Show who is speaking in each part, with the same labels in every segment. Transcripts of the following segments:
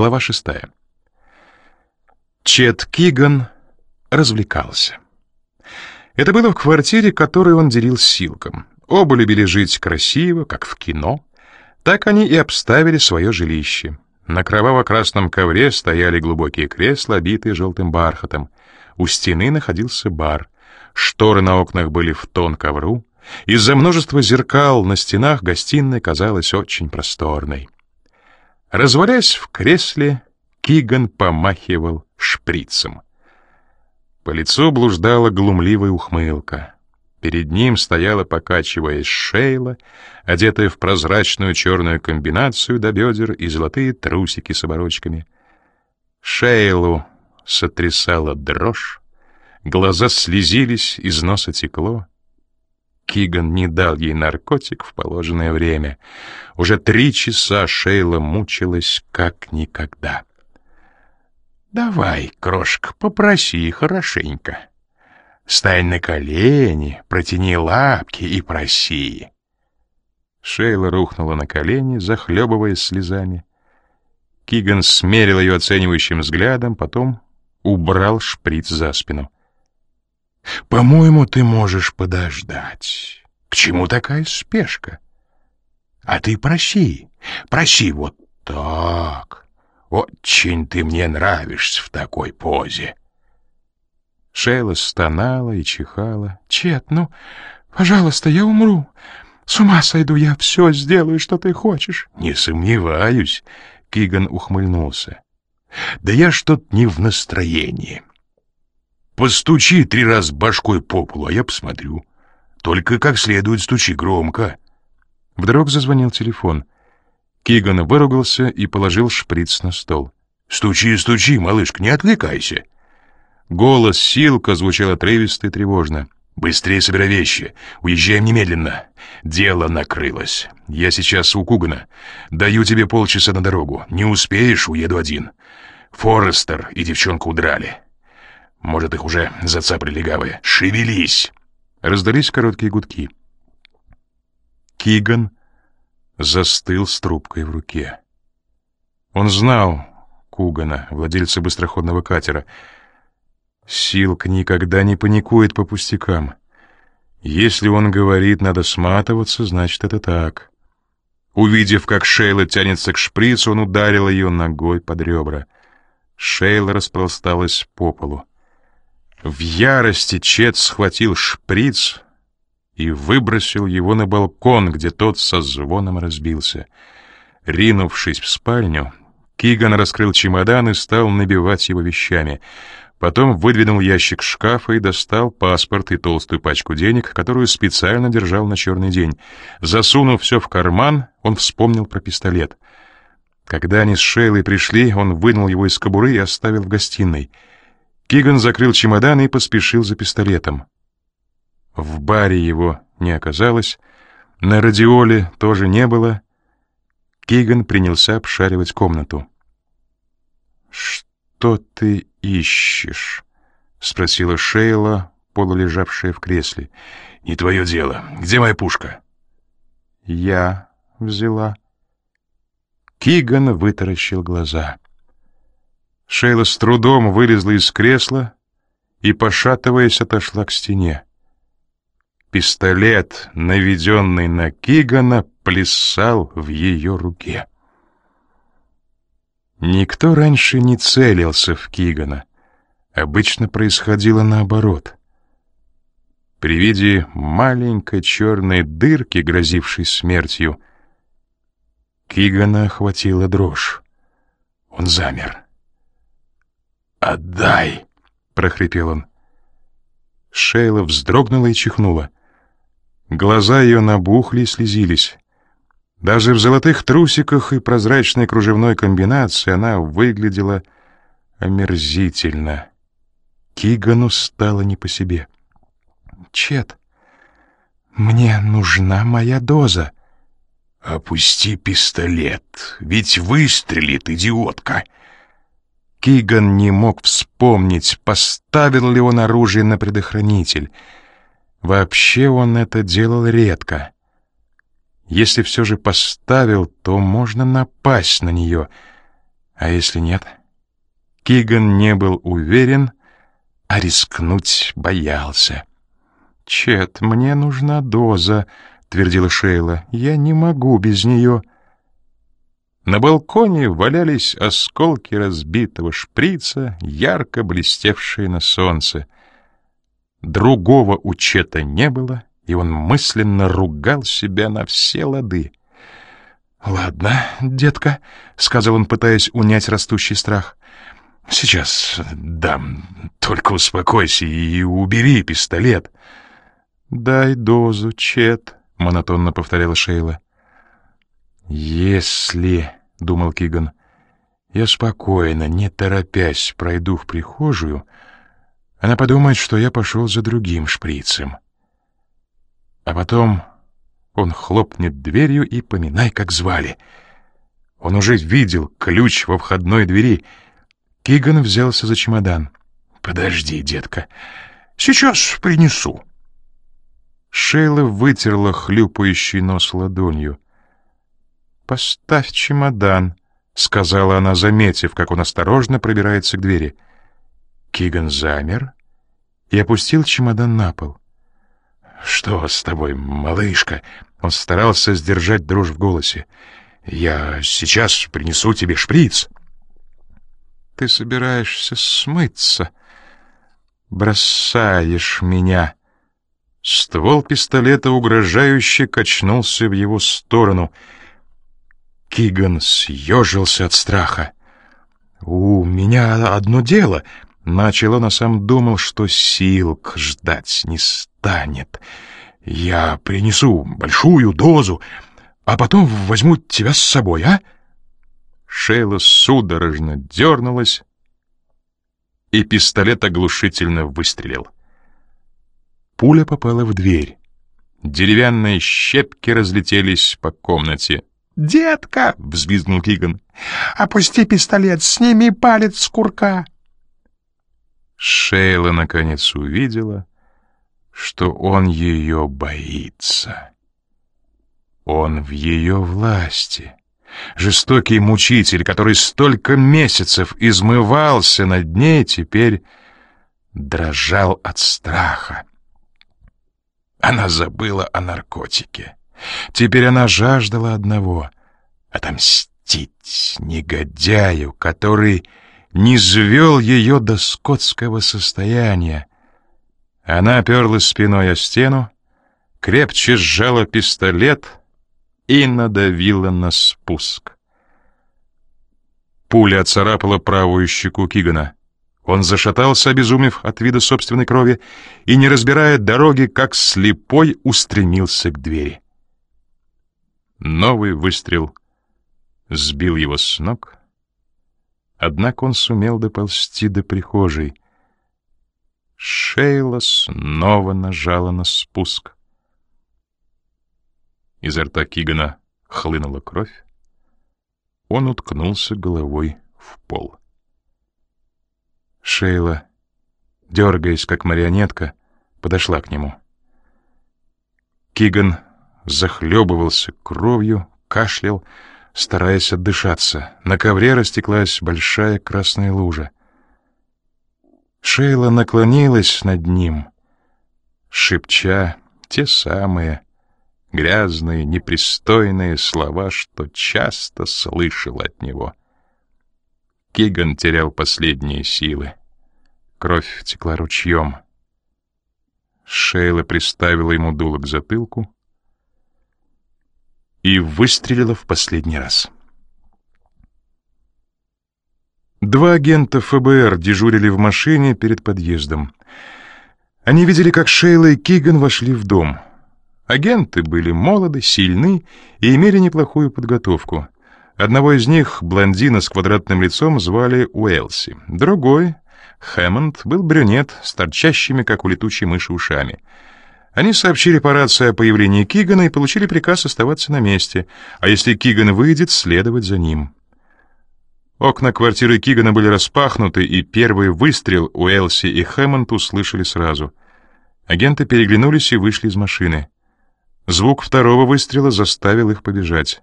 Speaker 1: Глава шестая. Чет Киган развлекался. Это было в квартире, которую он делил с Силком. Оба любили жить красиво, как в кино. Так они и обставили свое жилище. На кроваво-красном ковре стояли глубокие кресла, обитые желтым бархатом. У стены находился бар. Шторы на окнах были в тон ковру. Из-за множества зеркал на стенах гостиная казалась очень просторной. Развалясь в кресле, Киган помахивал шприцем. По лицу блуждала глумливая ухмылка. Перед ним стояла, покачиваясь, Шейла, одетая в прозрачную черную комбинацию до бедер и золотые трусики с оборочками. Шейлу сотрясала дрожь, глаза слезились, из носа текло. Киган не дал ей наркотик в положенное время. Уже три часа Шейла мучилась как никогда. «Давай, крошка, попроси хорошенько. Стань на колени, протяни лапки и проси». Шейла рухнула на колени, захлебываясь слезами. Киган смерил ее оценивающим взглядом, потом убрал шприц за спину. По-моему, ты можешь подождать. К чему такая спешка? А ты проси, проси вот так. Очень ты мне нравишься в такой позе. Шейла стонала и чихала. Чет, ну, пожалуйста, я умру. С ума сойду, я все сделаю, что ты хочешь. Не сомневаюсь, Киган ухмыльнулся. Да я что-то не в настроении. Постучи три раза башкой по полу, а я посмотрю. Только как следует стучи громко. Вдруг зазвонил телефон. Киган выругался и положил шприц на стол. «Стучи, стучи, малышка, не отвлекайся!» Голос Силка звучал отрывисто и тревожно. «Быстрее собирай вещи. Уезжаем немедленно. Дело накрылось. Я сейчас у Кугана. Даю тебе полчаса на дорогу. Не успеешь, уеду один. Форестер и девчонка удрали. Может, их уже зацапали легавые. Шевелись!» Раздались короткие гудки. Киган застыл с трубкой в руке. Он знал Кугана, владельца быстроходного катера. Силк никогда не паникует по пустякам. Если он говорит, надо сматываться, значит, это так. Увидев, как Шейла тянется к шприцу, он ударил ее ногой под ребра. Шейла распласталась по полу. В ярости Чет схватил шприц и выбросил его на балкон, где тот со звоном разбился. Ринувшись в спальню, Киган раскрыл чемодан и стал набивать его вещами. Потом выдвинул ящик шкафа и достал паспорт и толстую пачку денег, которую специально держал на черный день. Засунув все в карман, он вспомнил про пистолет. Когда они с Шейлой пришли, он вынул его из кобуры и оставил в гостиной — Киган закрыл чемодан и поспешил за пистолетом. В баре его не оказалось, на радиоле тоже не было. Киган принялся обшаривать комнату. «Что ты ищешь?» — спросила Шейла, полулежавшая в кресле. «Не твое дело. Где моя пушка?» «Я взяла». Киган вытаращил глаза. Шейла с трудом вылезла из кресла и, пошатываясь, отошла к стене. Пистолет, наведенный на Кигана, плясал в ее руке. Никто раньше не целился в Кигана. Обычно происходило наоборот. При виде маленькой черной дырки, грозившей смертью, Кигана охватила дрожь. Он замер. «Отдай!» — прохрипел он. Шейла вздрогнула и чихнула. Глаза ее набухли и слезились. Даже в золотых трусиках и прозрачной кружевной комбинации она выглядела омерзительно. Кигану стало не по себе. «Чет, мне нужна моя доза». «Опусти пистолет, ведь выстрелит, идиотка!» Киган не мог вспомнить, поставил ли он оружие на предохранитель. Вообще он это делал редко. Если все же поставил, то можно напасть на нее. А если нет? Киган не был уверен, а рискнуть боялся. «Чет, мне нужна доза», — твердила Шейла. «Я не могу без нее». На балконе валялись осколки разбитого шприца, ярко блестевшие на солнце. Другого учета не было, и он мысленно ругал себя на все лады. «Ладно, детка», — сказал он, пытаясь унять растущий страх. «Сейчас дам, только успокойся и убери пистолет». «Дай дозу, Чет», — монотонно повторяла Шейла. «Если...» — думал Киган. «Я спокойно, не торопясь, пройду в прихожую, она подумает, что я пошел за другим шприцем. А потом он хлопнет дверью и поминай, как звали. Он уже видел ключ во входной двери. Киган взялся за чемодан. «Подожди, детка, сейчас принесу». Шейла вытерла хлюпающий нос ладонью. «Поставь чемодан», — сказала она, заметив, как он осторожно пробирается к двери. Киган замер и опустил чемодан на пол. «Что с тобой, малышка?» Он старался сдержать дрожь в голосе. «Я сейчас принесу тебе шприц». «Ты собираешься смыться. Бросаешь меня». Ствол пистолета угрожающе качнулся в его сторону. Киган съежился от страха. «У меня одно дело», — начал он, а сам думал, что Силк ждать не станет. «Я принесу большую дозу, а потом возьму тебя с собой, а?» Шейла судорожно дернулась, и пистолет оглушительно выстрелил. Пуля попала в дверь. Деревянные щепки разлетелись по комнате.
Speaker 2: «Детка!» — взвизгнул Киган. «Опусти пистолет, сними палец с курка!»
Speaker 1: Шейла наконец увидела, что он ее боится. Он в ее власти. Жестокий мучитель, который столько месяцев измывался над ней, теперь дрожал от страха. Она забыла о наркотике. Теперь она жаждала одного — отомстить негодяю, который не звел ее до скотского состояния. Она оперлась спиной о стену, крепче сжала пистолет и надавила на спуск. Пуля оцарапала правую щеку Кигана. Он зашатался, обезумев от вида собственной крови, и, не разбирая дороги, как слепой, устремился к двери. Новый выстрел сбил его с ног, однако он сумел доползти до прихожей. Шейла снова нажала на спуск. Изо рта Кигана хлынула кровь. Он уткнулся головой в пол. Шейла, дергаясь как марионетка, подошла к нему. Киган захлебывался кровью, кашлял, стараясь отдышаться. На ковре растеклась большая красная лужа. Шейла наклонилась над ним, шепча те самые грязные, непристойные слова, что часто слышал от него. Киган терял последние силы. Кровь текла ручьем. Шейла приставила ему дуло к затылку и выстрелила в последний раз. Два агента ФБР дежурили в машине перед подъездом. Они видели, как Шейла и Киган вошли в дом. Агенты были молоды, сильны и имели неплохую подготовку. Одного из них, блондина с квадратным лицом, звали Уэлси. Другой, Хэммонд, был брюнет с торчащими, как у летучей мыши, ушами. Они сообщили по рации о появлении Кигана и получили приказ оставаться на месте, а если Киган выйдет, следовать за ним. Окна квартиры Кигана были распахнуты, и первый выстрел Уэлси и Хэммонд услышали сразу. Агенты переглянулись и вышли из машины. Звук второго выстрела заставил их побежать.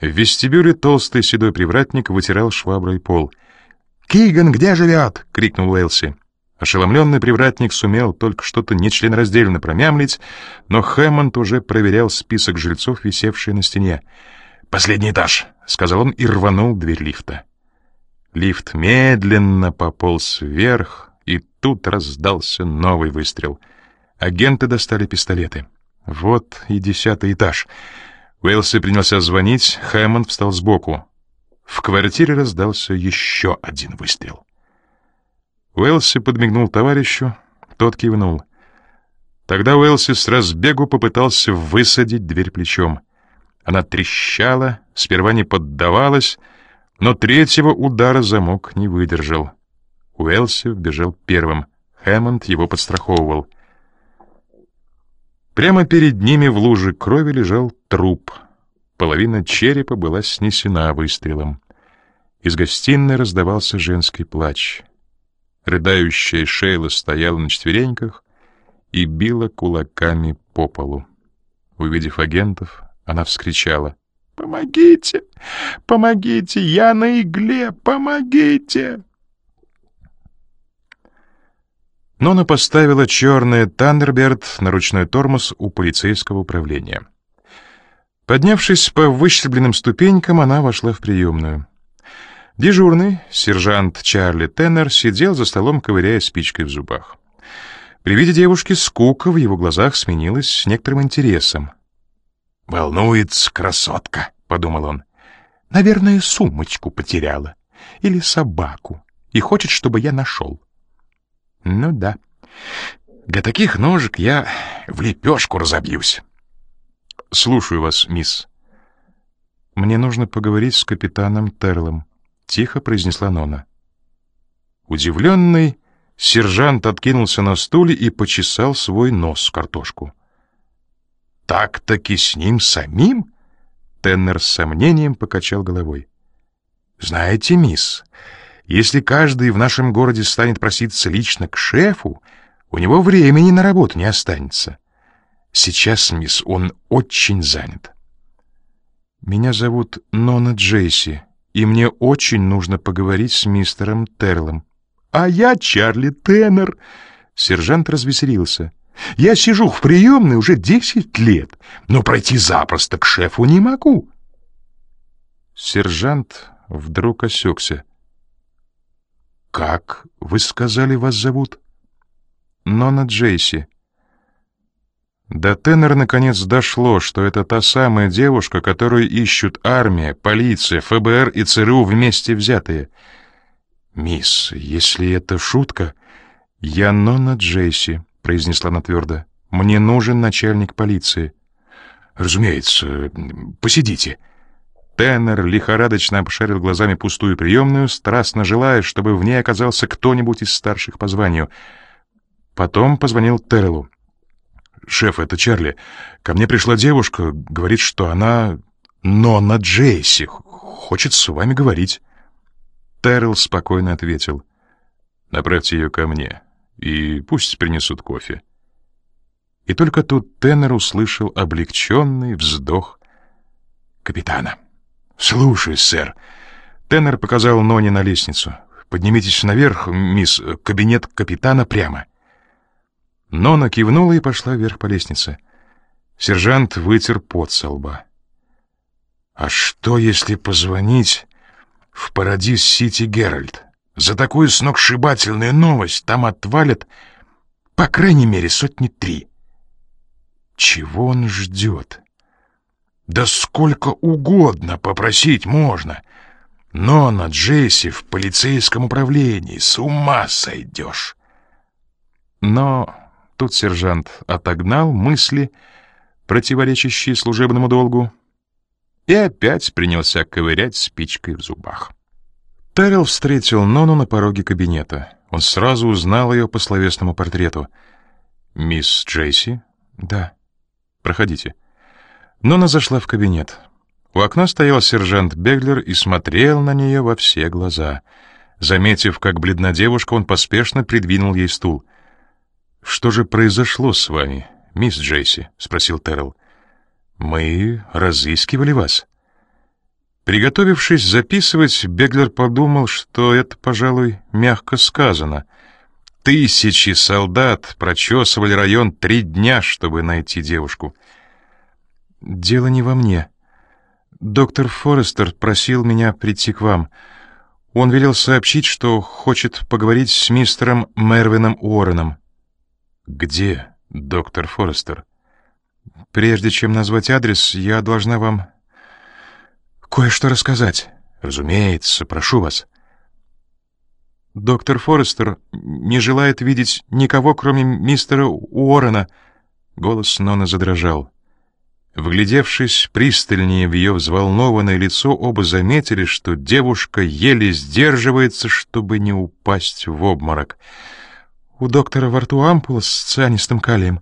Speaker 1: В вестибюле толстый седой привратник вытирал шваброй пол.
Speaker 2: «Киган где живет?» — крикнул Уэлси.
Speaker 1: Ошеломленный привратник сумел только что-то нечленораздельно промямлить, но Хэммонд уже проверял список жильцов, висевший на стене. «Последний этаж», — сказал он и рванул дверь лифта. Лифт медленно пополз вверх, и тут раздался новый выстрел. Агенты достали пистолеты. Вот и десятый этаж. Уэлси принялся звонить, Хэммонд встал сбоку. В квартире раздался еще один выстрел. Уэлси подмигнул товарищу, тот кивнул. Тогда Уэлси с разбегу попытался высадить дверь плечом. Она трещала, сперва не поддавалась, но третьего удара замок не выдержал. Уэлси вбежал первым. Хэммонд его подстраховывал. Прямо перед ними в луже крови лежал труп. Половина черепа была снесена выстрелом. Из гостиной раздавался женский плач. Рыдающая Шейла стояла на четвереньках и била кулаками по полу. Увидев агентов, она вскричала. «Помогите! Помогите! Я на игле! Помогите!» Нона поставила черный Тандерберт на ручной тормоз у полицейского управления. Поднявшись по выщербленным ступенькам, она вошла в приемную. Дежурный, сержант Чарли Теннер, сидел за столом, ковыряя спичкой в зубах. При виде девушки скука в его глазах сменилась с некоторым интересом.
Speaker 2: «Волнуется красотка», — подумал он.
Speaker 3: «Наверное, сумочку потеряла. Или собаку. И хочет, чтобы я нашел». «Ну да. Для таких ножек я в лепешку разобьюсь».
Speaker 1: «Слушаю вас, мисс». «Мне нужно поговорить с капитаном Терлом», — тихо произнесла Нона. Удивленный, сержант откинулся на стуле и почесал свой нос в картошку.
Speaker 2: «Так-таки с ним самим?»
Speaker 1: Теннер с сомнением покачал головой.
Speaker 2: «Знаете, мисс, если каждый в нашем городе станет проситься лично к шефу, у него времени на работу не останется. Сейчас, мисс, он очень занят».
Speaker 3: «Меня зовут Нона Джейси», и мне очень нужно поговорить с мистером Терлом.
Speaker 2: А я Чарли Теннер.
Speaker 3: Сержант развеселился.
Speaker 2: Я сижу в приемной уже десять лет, но пройти запросто к шефу не могу.
Speaker 1: Сержант вдруг осекся.
Speaker 3: «Как, вы сказали, вас зовут?» «Нона Джейси».
Speaker 1: До Теннера наконец дошло, что это та самая девушка, которую ищут армия, полиция, ФБР и ЦРУ вместе взятые.
Speaker 3: «Мисс, если это шутка...» «Я Нонна Джейси», — произнесла она твердо. «Мне нужен начальник полиции».
Speaker 2: «Разумеется, посидите».
Speaker 1: Теннер лихорадочно обшарил глазами пустую приемную, страстно желая, чтобы в ней оказался кто-нибудь из старших по званию. Потом позвонил Террелу.
Speaker 2: «Шеф, это Чарли. Ко мне пришла девушка, говорит, что она Нонна Джейси. Хочет с вами говорить».
Speaker 1: Террell спокойно ответил. «Направьте ее ко мне, и пусть принесут кофе». И только тут Теннер услышал облегченный вздох капитана.
Speaker 2: «Слушай, сэр».
Speaker 1: Теннер показал Ноне на лестницу. «Поднимитесь наверх, мисс, кабинет капитана прямо». Нона кивнула и пошла вверх по лестнице. Сержант вытер пот со лба.
Speaker 2: «А что, если позвонить в Парадис-Сити Геральт? За такую сногсшибательную новость там отвалят, по крайней мере, сотни три. Чего он ждет? Да сколько угодно попросить можно. Но на Джесси в полицейском управлении с ума сойдешь».
Speaker 1: Но Тут сержант отогнал мысли, противоречащие служебному долгу, и опять принялся ковырять спичкой в зубах. Террell встретил Нону на пороге кабинета. Он сразу узнал ее по словесному портрету. «Мисс Джейси?» «Да». «Проходите». Нона зашла в кабинет. У окна стоял сержант Беглер и смотрел на нее во все глаза. Заметив, как бледна девушка, он поспешно придвинул ей стул — «Что же произошло с вами, мисс Джейси?» — спросил Террell. «Мы разыскивали вас». Приготовившись записывать, Беглер подумал, что это, пожалуй, мягко сказано. Тысячи солдат прочесывали район три дня, чтобы найти девушку. «Дело не во мне. Доктор Форестер просил меня прийти к вам. Он велел сообщить, что хочет поговорить с мистером Мервином Уорреном». «Где доктор Форестер?» «Прежде чем назвать адрес, я должна вам кое-что рассказать. Разумеется, прошу вас. Доктор Форестер не желает видеть никого, кроме мистера Уоррена. Голос Нона задрожал. Вглядевшись пристальнее в ее взволнованное лицо, оба заметили, что девушка еле сдерживается, чтобы не упасть в обморок. У доктора во рту ампула с цианистым калием.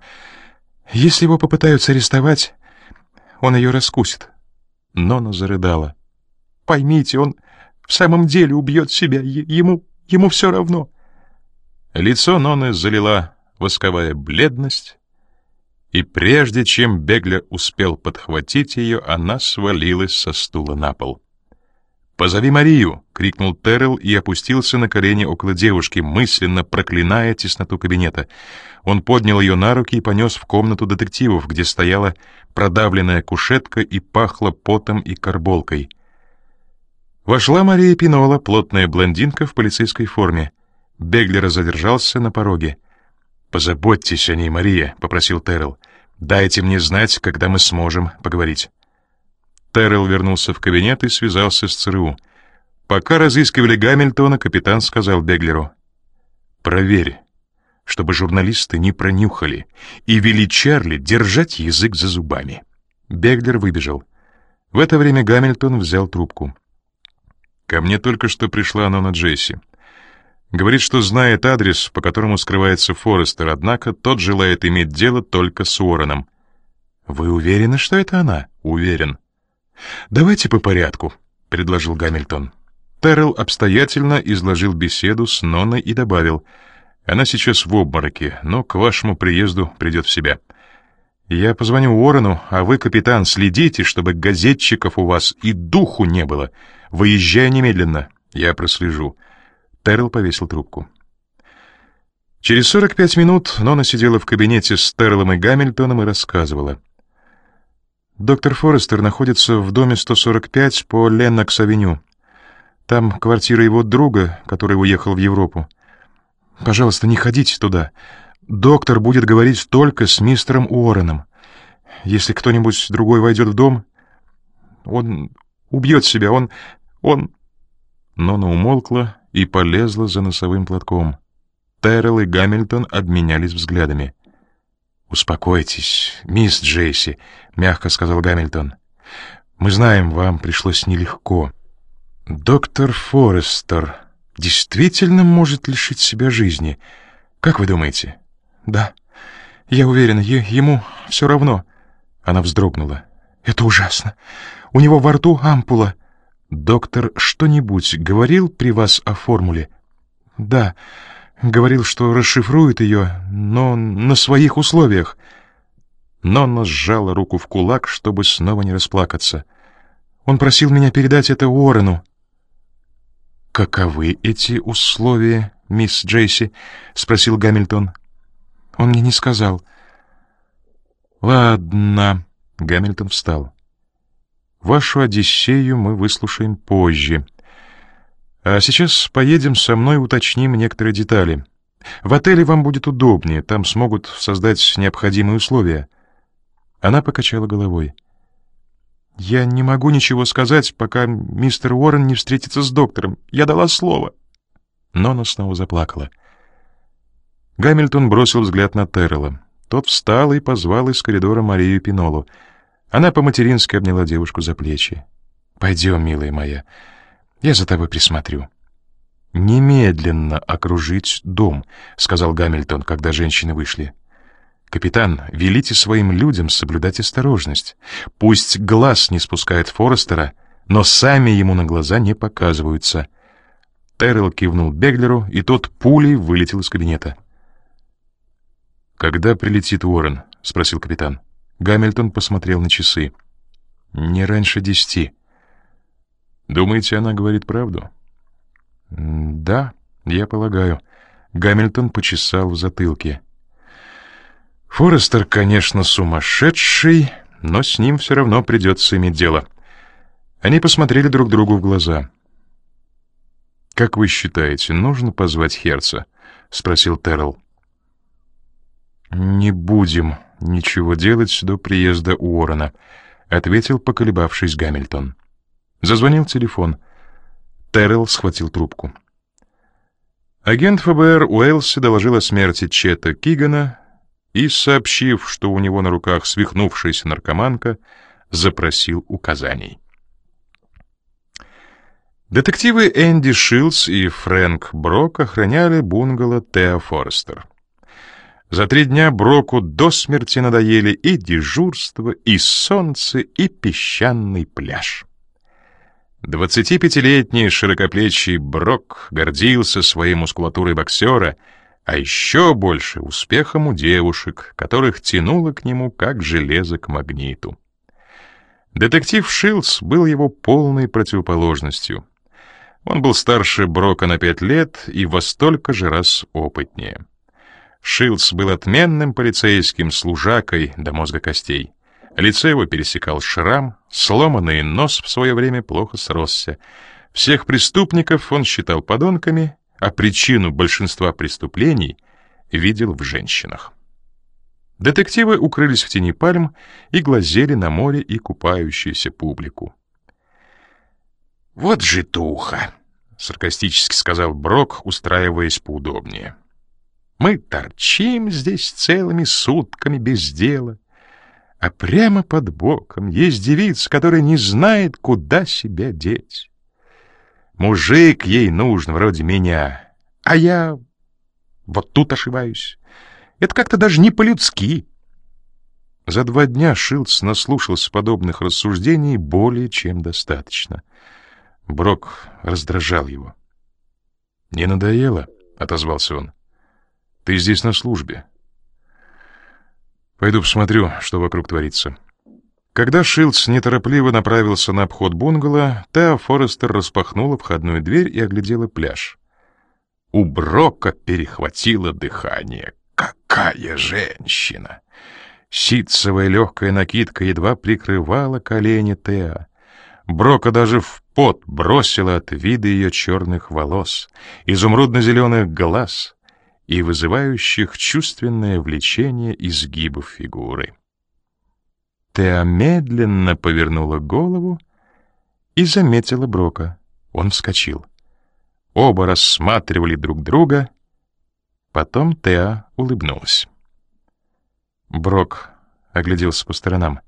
Speaker 1: Если его попытаются арестовать, он ее раскусит. Нона зарыдала. «Поймите, он в самом деле убьет себя. Ему, ему все равно». Лицо Ноны залила восковая бледность, и прежде чем Беглер успел подхватить ее, она свалилась со стула на пол. «Позови Марию!» — крикнул Террell и опустился на колени около девушки, мысленно проклиная тесноту кабинета. Он поднял ее на руки и понес в комнату детективов, где стояла продавленная кушетка и пахло потом и карболкой. Вошла Мария Пинола, плотная блондинка в полицейской форме. Беглер задержался на пороге. «Позаботьтесь о ней, Мария», — попросил Террell. «Дайте мне знать, когда мы сможем поговорить». Террell вернулся в кабинет и связался с ЦРУ. Пока разыскивали Гамильтона, капитан сказал Беглеру. «Проверь, чтобы журналисты не пронюхали, и вели Чарли держать язык за зубами». Беглер выбежал. В это время Гамильтон взял трубку. «Ко мне только что пришла Нона Джесси. Говорит, что знает адрес, по которому скрывается Форестер, однако тот желает иметь дело только с Уорреном». «Вы уверены, что это она?» «Уверен». «Давайте по порядку», — предложил Гамильтон. Террell обстоятельно изложил беседу с Ноной и добавил, «Она сейчас в обмороке, но к вашему приезду придет в себя. Я позвоню Уоррену, а вы, капитан, следите, чтобы газетчиков у вас и духу не было. Выезжай немедленно, я прослежу». Террell повесил трубку. Через 45 минут Нона сидела в кабинете с Террелом и Гамильтоном и рассказывала — Доктор Форестер находится в доме 145 по Леннокс-авеню. Там квартира его друга, который уехал в Европу. Пожалуйста, не ходите туда. Доктор будет говорить только с мистером Уорреном. Если кто-нибудь другой войдет в дом, он убьет себя, он... он...» Нона умолкла и полезла за носовым платком. Террell и Гамильтон обменялись взглядами. «Успокойтесь, мисс Джейси», — мягко сказал Гамильтон. «Мы знаем, вам пришлось нелегко. Доктор Форестер действительно может лишить себя жизни. Как вы думаете?» «Да, я уверен, ему все равно». Она вздрогнула. «Это ужасно. У него во рту ампула». «Доктор что-нибудь говорил при вас о формуле?» «Да, Говорил, что расшифрует ее, но на своих условиях. Нонна сжала руку в кулак, чтобы снова не расплакаться. Он просил меня передать это Уоррену. «Каковы эти условия, мисс Джейси?» — спросил Гамильтон. «Он мне не сказал». «Ладно», — Гамильтон встал. «Вашу Одиссею мы выслушаем позже. А сейчас поедем со мной, уточним некоторые детали. В отеле вам будет удобнее, там смогут создать необходимые условия. Она покачала головой. Я не могу ничего сказать, пока мистер Уоррен не встретится с доктором. Я дала слово. Но она снова заплакала. Гамильтон бросил взгляд на Террелла. Тот встал и позвал из коридора Марию Пинолу. Она по-матерински обняла девушку за плечи. «Пойдем, милая моя». Я за тобой присмотрю». «Немедленно окружить дом», — сказал Гамильтон, когда женщины вышли. «Капитан, велите своим людям соблюдать осторожность. Пусть глаз не спускает Форестера, но сами ему на глаза не показываются». Террell кивнул Беглеру, и тот пулей вылетел из кабинета. «Когда прилетит Уоррен?» — спросил капитан. Гамильтон посмотрел на часы. «Не раньше десяти». Думаете, она говорит правду?
Speaker 3: Да, я полагаю. Гамильтон почесал в затылке. Форестер, конечно, сумасшедший, но с ним все равно придется иметь дело. Они посмотрели друг другу в глаза. «Как вы считаете, нужно позвать Херца?» — спросил Террell. «Не будем ничего делать до приезда Уоррена», — ответил, поколебавшись Гамильтон. Зазвонил телефон. Террell схватил трубку. Агент ФБР Уэлси доложил о смерти Чета Кигана и, сообщив, что у него на руках свихнувшаяся наркоманка, запросил указаний. Детективы Энди Шилдс и Фрэнк Брок охраняли бунгало Тео Форестер. За три дня Броку до смерти надоели и дежурство, и солнце, и песчаный пляж. Двадцатипятилетний широкоплечий Брок гордился своей мускулатурой боксера, а еще больше успехом у девушек, которых тянуло к нему как железо к магниту. Детектив Шилдс был его полной противоположностью. Он был старше Брока на пять лет и во столько же раз опытнее. Шилдс был отменным полицейским служакой до мозга костей. Лицо его пересекал шрам, сломанный нос в свое время плохо сросся. Всех преступников он считал подонками, а причину большинства преступлений видел в женщинах. Детективы укрылись в тени пальм и глазели на море и купающуюся публику.
Speaker 2: «Вот же туха!» — саркастически сказал Брок, устраиваясь поудобнее.
Speaker 3: «Мы торчим здесь целыми сутками без дела, а прямо под боком есть девица, которая не знает, куда себя деть. Мужик ей нужен, вроде меня, а я вот тут ошибаюсь. Это как-то даже не по-людски». За два дня Шилдс наслушался подобных рассуждений более чем достаточно — Брок раздражал его. «Не надоело?» — отозвался он. «Ты здесь на службе. Пойду посмотрю, что вокруг творится». Когда Шилдс неторопливо направился на обход бунгало, Тео Форестер распахнула входную дверь и оглядела пляж. У Брока перехватило дыхание. Какая женщина! Ситцевая легкая накидка едва прикрывала колени Тео. Брока даже в пот бросила от вида ее черных волос, изумрудно-зеленых глаз и вызывающих чувственное влечение изгибов фигуры. Теа медленно повернула голову и заметила Брока. Он вскочил. Оба рассматривали друг друга. Потом Теа улыбнулась. Брок огляделся по сторонам.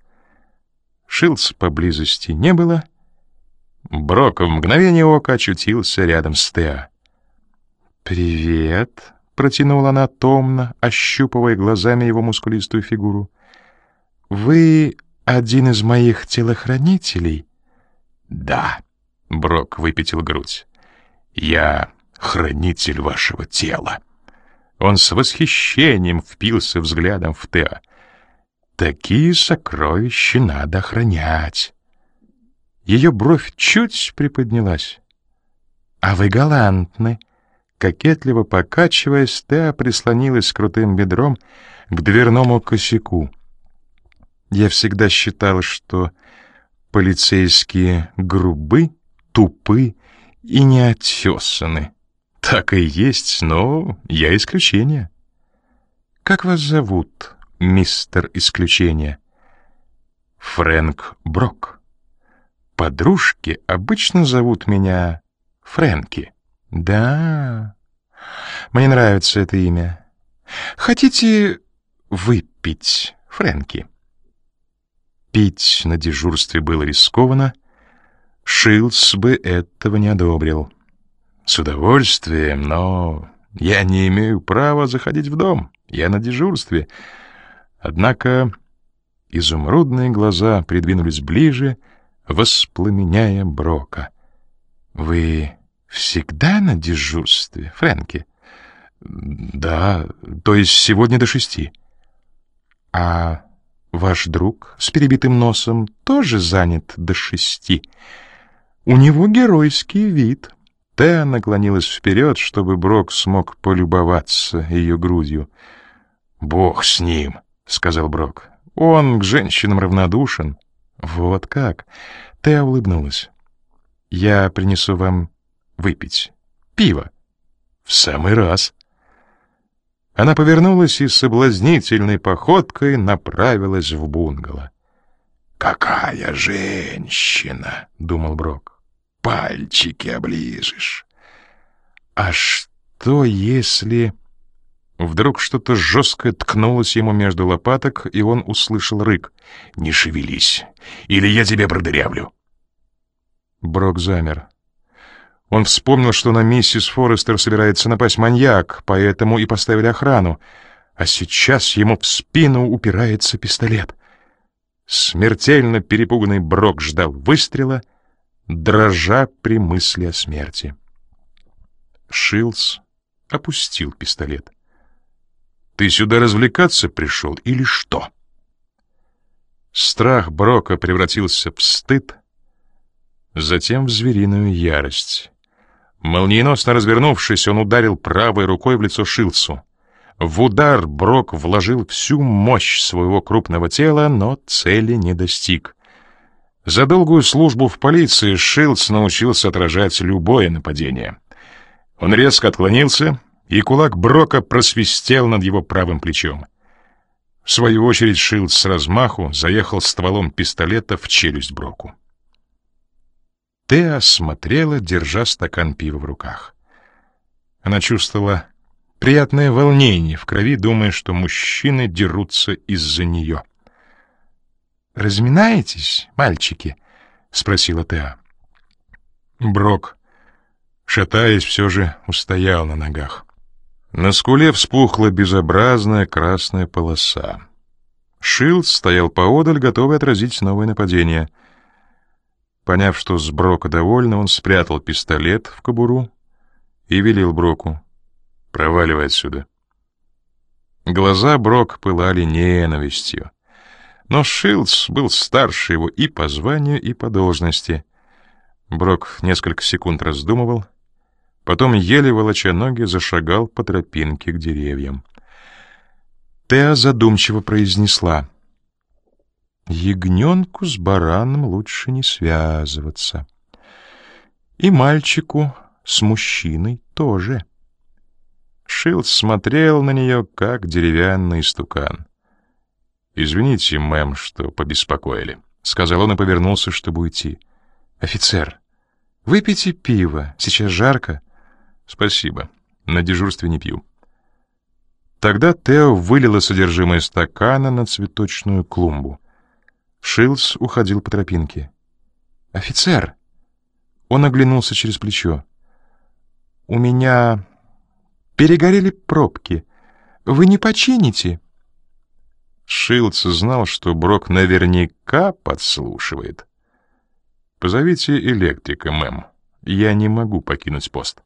Speaker 3: Шилдс поблизости не было. Брок в мгновение ока очутился рядом с Теа. «Привет», — протянула она томно, ощупывая глазами его мускулистую фигуру. «Вы один из моих телохранителей?»
Speaker 2: «Да», — Брок выпятил грудь. «Я хранитель вашего тела».
Speaker 3: Он с восхищением впился взглядом в Теа. Такие сокровища надо охранять. Ее бровь чуть приподнялась. «А вы галантны!» Кокетливо покачиваясь, Теа прислонилась крутым бедром к дверному косяку. Я всегда считала, что полицейские грубы, тупы и неотесаны. Так и есть, но я исключение. «Как вас зовут?» мистер Исключение. Фрэнк Брок. Подружки обычно зовут меня Фрэнки. Да, мне нравится это имя. Хотите выпить, Фрэнки? Пить на дежурстве было рискованно. Шилдс бы этого не одобрил. С удовольствием, но я не имею права заходить в дом. Я на дежурстве. Однако изумрудные глаза придвинулись ближе, воспламеняя Брока. «Вы всегда на дежурстве, Фрэнки?» «Да, то есть сегодня до шести». «А ваш друг с перебитым носом тоже занят до шести?» У него геройский вид. Теа наклонилась вперед, чтобы Брок смог полюбоваться ее грудью.
Speaker 2: «Бог с ним», — сказал Брок.
Speaker 3: «Он к женщинам равнодушен». «Вот как?» Теа улыбнулась. «Я принесу вам выпить. Пиво».
Speaker 2: «В самый раз».
Speaker 3: Она повернулась и соблазнительной походкой направилась в бунгало.
Speaker 2: «Какая женщина!» — думал Брок. «Пальчики оближешь».
Speaker 3: «А что, если...» Вдруг что-то жесткое ткнулось ему между лопаток, и он услышал рык.
Speaker 2: «Не шевелись, или я тебя продырявлю».
Speaker 3: Брок замер. Он вспомнил, что на миссис Форестер собирается напасть маньяк, поэтому и поставили охрану. А сейчас ему в спину упирается пистолет. Смертельно перепуганный Брок ждал выстрела, дрожа при мысли о смерти. Шилс опустил пистолет.
Speaker 2: «Ты сюда развлекаться пришел или что?»
Speaker 3: Страх Брока превратился в стыд, затем в звериную ярость. Молниеносно развернувшись, он ударил правой рукой в лицо Шилцу. В удар Брок вложил всю мощь своего крупного тела, но цели не достиг. За долгую службу в полиции Шилц научился отражать любое нападение. Он резко отклонился, и кулак Брока просвистел над его правым плечом. В свою очередь Шилц с размаху заехал стволом пистолета в челюсть Броку. Теа смотрела, держа стакан пива в руках. Она чувствовала приятное волнение в крови, думая, что мужчины дерутся из-за нее. «Разминаетесь, мальчики?» — спросила Теа. Брок, шатаясь, все же устоял на ногах. На скуле вспухла безобразная красная полоса. Шилд стоял поодаль, готовый отразить новое нападение — Поняв, что с Брока довольно, он спрятал пистолет в кобуру и велел Броку «Проваливай отсюда». Глаза Брок пылали ненавистью. Но Шилдс был старше его и по званию, и по должности. Брок несколько секунд раздумывал, потом, еле волоча ноги, зашагал по тропинке к деревьям. Теа задумчиво произнесла — Ягненку с бараном лучше не связываться. И мальчику с мужчиной тоже. Шилд смотрел на нее, как деревянный стукан. «Извините, мэм, что побеспокоили», — сказал он и повернулся, чтобы уйти. «Офицер, выпейте пиво, сейчас жарко». «Спасибо, на дежурстве не пью». Тогда Тео вылила содержимое стакана на цветочную клумбу. Шилс уходил по тропинке. «Офицер!» Он оглянулся через плечо. «У меня перегорели пробки. Вы не почините?» Шилдс знал, что Брок наверняка подслушивает. «Позовите электрика, мэм. Я не могу покинуть пост».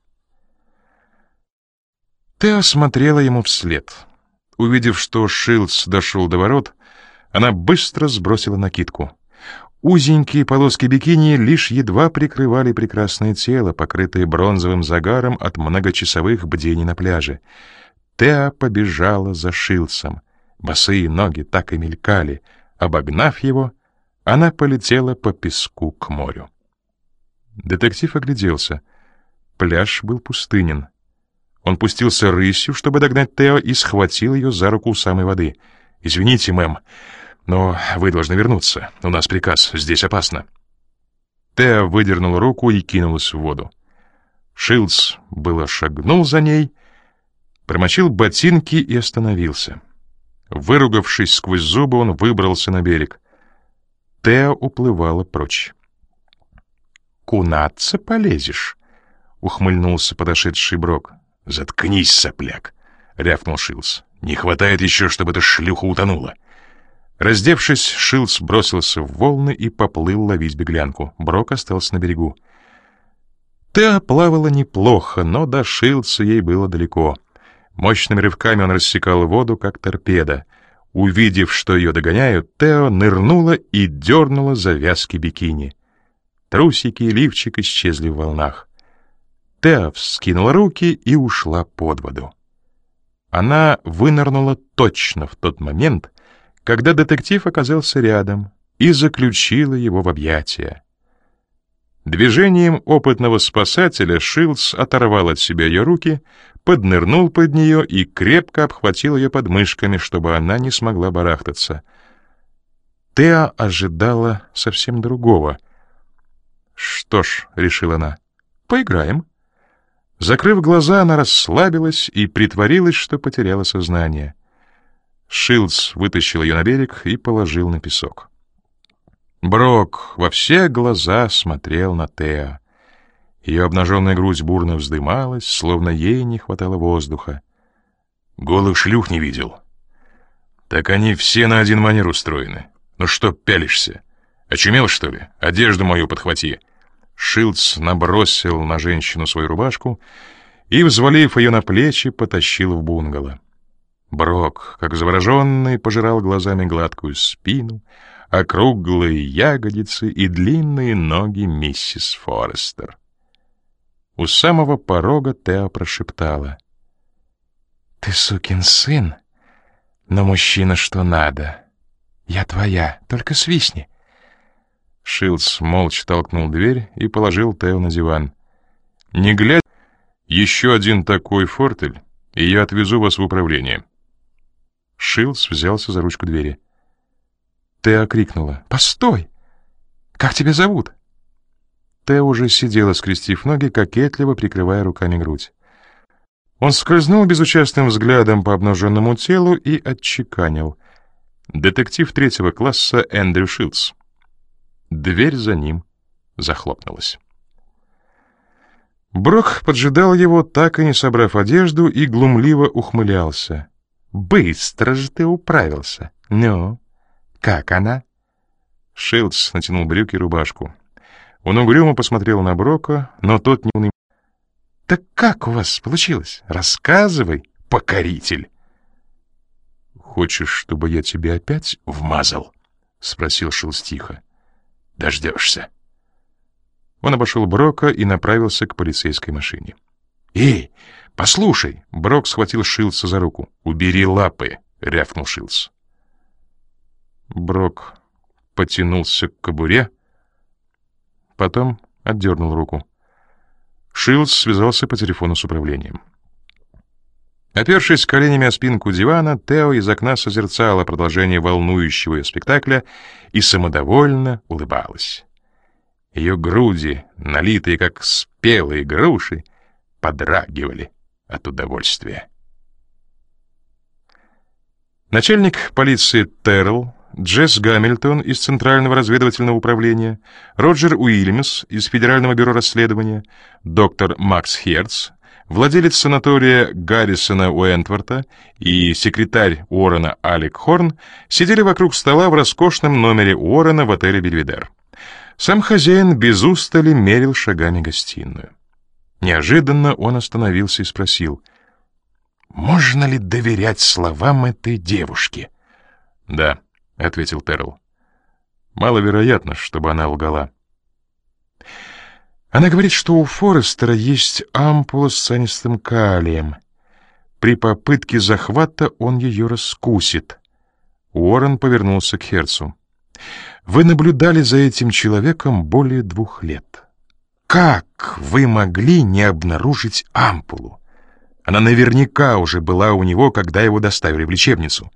Speaker 3: Тео смотрела ему вслед. Увидев, что Шилдс дошел до ворот, она быстро сбросила накидку. Узенькие полоски бикини лишь едва прикрывали прекрасное тело, покрытое бронзовым загаром от многочасовых бдений на пляже. Теа побежала за Шилцем. Босые ноги так и мелькали. Обогнав его, она полетела по песку к морю. Детектив огляделся. Пляж был пустынен. Он пустился рысью, чтобы догнать Тео, и схватил ее за руку у самой воды. «Извините, мэм, но вы должны вернуться. У нас приказ. Здесь опасно. Теа выдернул руку и кинулась в воду. Шилдс было шагнул за ней, промочил ботинки и остановился. Выругавшись сквозь зубы, он выбрался на берег. Теа уплывала прочь. «Кунаться полезешь?» — ухмыльнулся подошедший Брок.
Speaker 2: «Заткнись, сопляк!» — рявкнул Шилдс. «Не хватает еще, чтобы эта шлюха утонула!»
Speaker 3: Раздевшись, Шилдс бросился в волны и поплыл ловить беглянку. Брок остался на берегу. Теа плавала неплохо, но до Шилдса ей было далеко. Мощными рывками он рассекал воду, как торпеда. Увидев, что ее догоняют, Тео нырнула и дернула завязки бикини.
Speaker 1: Трусики и лифчик исчезли в волнах. Теа вскинула руки и ушла под воду. Она вынырнула точно в тот момент, когда детектив оказался рядом и заключила его в объятия. Движением опытного спасателя Шилдс оторвал от себя ее руки, поднырнул под нее и крепко обхватил ее подмышками, чтобы она не смогла барахтаться. Теа ожидала совсем другого. «Что ж», — решила она, — «поиграем». Закрыв глаза, она расслабилась и притворилась, что потеряла сознание. Шилдс вытащил ее на берег и положил на песок. Брок во все глаза смотрел на Теа. Ее обнаженная грудь бурно вздымалась, словно ей не хватало воздуха.
Speaker 2: Голых шлюх не видел. Так они все на один манер устроены. Ну что пялишься? Очумел, что ли? Одежду мою подхвати. Шилдс набросил на женщину свою рубашку и, взвалив ее на плечи, потащил в бунгало. Брок, как завороженный, пожирал глазами гладкую спину, округлые ягодицы и длинные ноги миссис Форестер. У самого порога Тео прошептала. «Ты сукин сын, но мужчина что надо. Я твоя, только свистни». Шилдс молча толкнул дверь и положил Тео на диван. «Не глядя, еще один такой фортель, и я отвезу вас в управление». Шилдс взялся за ручку двери. Тео крикнула. «Постой! Как тебя зовут?» Тео уже сидела, скрестив ноги, кокетливо прикрывая руками грудь. Он скользнул безучастным взглядом по обнаженному телу и отчеканил. «Детектив третьего класса Эндрю Шилдс». Дверь за ним захлопнулась. Брок поджидал его, так и не собрав одежду, и глумливо ухмылялся. «Быстро же ты управился! Ну, как она?» Шилдс натянул брюки и рубашку. Он угрюмо посмотрел на Брока, но тот не уныл. «Так как у вас получилось? Рассказывай, покоритель!» «Хочешь, чтобы я тебе опять вмазал?» — спросил Шилдс тихо. Дождешься. Он обошел Брока и направился к полицейской машине. «Эй, послушай!» — Брок схватил Шилдса за руку. «Убери лапы!» — рявкнул Шилдс. Брок потянулся к кобуре, потом отдернул руку. Шилдс связался по телефону с управлением. Опершись коленями о спинку дивана, Тео из окна созерцала продолжение волнующего ее спектакля и самодовольно улыбалась. Ее груди, налитые как спелые груши, подрагивали от удовольствия. Начальник полиции Террелл, Джесс Гамильтон из Центрального разведывательного управления, Роджер Уильямс из Федерального бюро расследования, доктор Макс Херц Владелец санатория Гаррисона Уэнтворта и секретарь Уоррена Алек Хорн сидели вокруг стола в роскошном номере Уоррена в отеле «Бельведер». Сам хозяин без устали мерил шагами гостиную. Неожиданно он остановился и спросил, «Можно ли доверять словам этой девушки?» «Да», — ответил Террell. «Маловероятно, чтобы она лгала». Она говорит, что у Форестера есть ампула с цианистым калием. При попытке захвата он ее раскусит. Уоррен повернулся к Херцу. «Вы наблюдали за этим человеком более двух лет. Как вы могли не обнаружить ампулу? Она наверняка уже была у него, когда его доставили в лечебницу».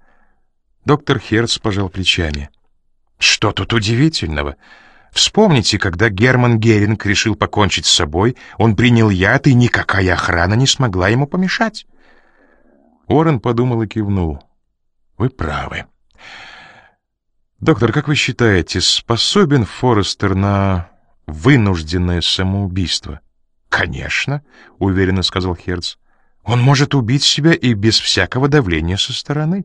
Speaker 2: Доктор Херц пожал плечами. «Что тут удивительного?» Вспомните, когда Герман Геринг решил покончить с собой, он принял яд, и никакая охрана не смогла ему помешать. Уоррен подумал и кивнул. Вы правы. Доктор, как вы считаете, способен Форестер на вынужденное самоубийство? Конечно, уверенно сказал Херц. Он может убить себя и без всякого давления со стороны.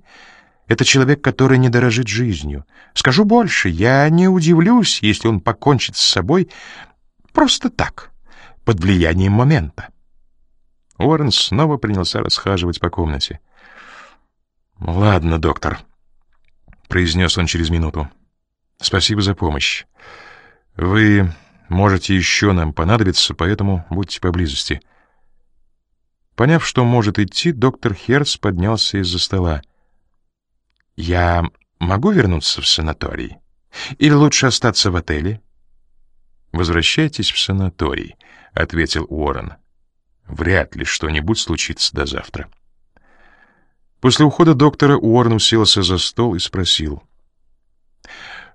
Speaker 2: Это человек, который не дорожит жизнью. Скажу больше, я не удивлюсь, если он покончит с собой просто так, под влиянием момента. Уоррен снова принялся расхаживать по комнате. «Ладно, доктор», — произнес он через минуту. «Спасибо за помощь. Вы
Speaker 3: Можете еще нам понадобиться, поэтому будьте поблизости. Поняв, что может идти, доктор Херц поднялся из-за стола. «Я могу вернуться в санаторий? Или лучше остаться в отеле?» «Возвращайтесь в санаторий», — ответил Уоррен. «Вряд ли что-нибудь случится до завтра». После ухода доктора Уоррен уселся за стол и спросил.